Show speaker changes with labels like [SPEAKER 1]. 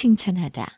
[SPEAKER 1] 칭찬하다.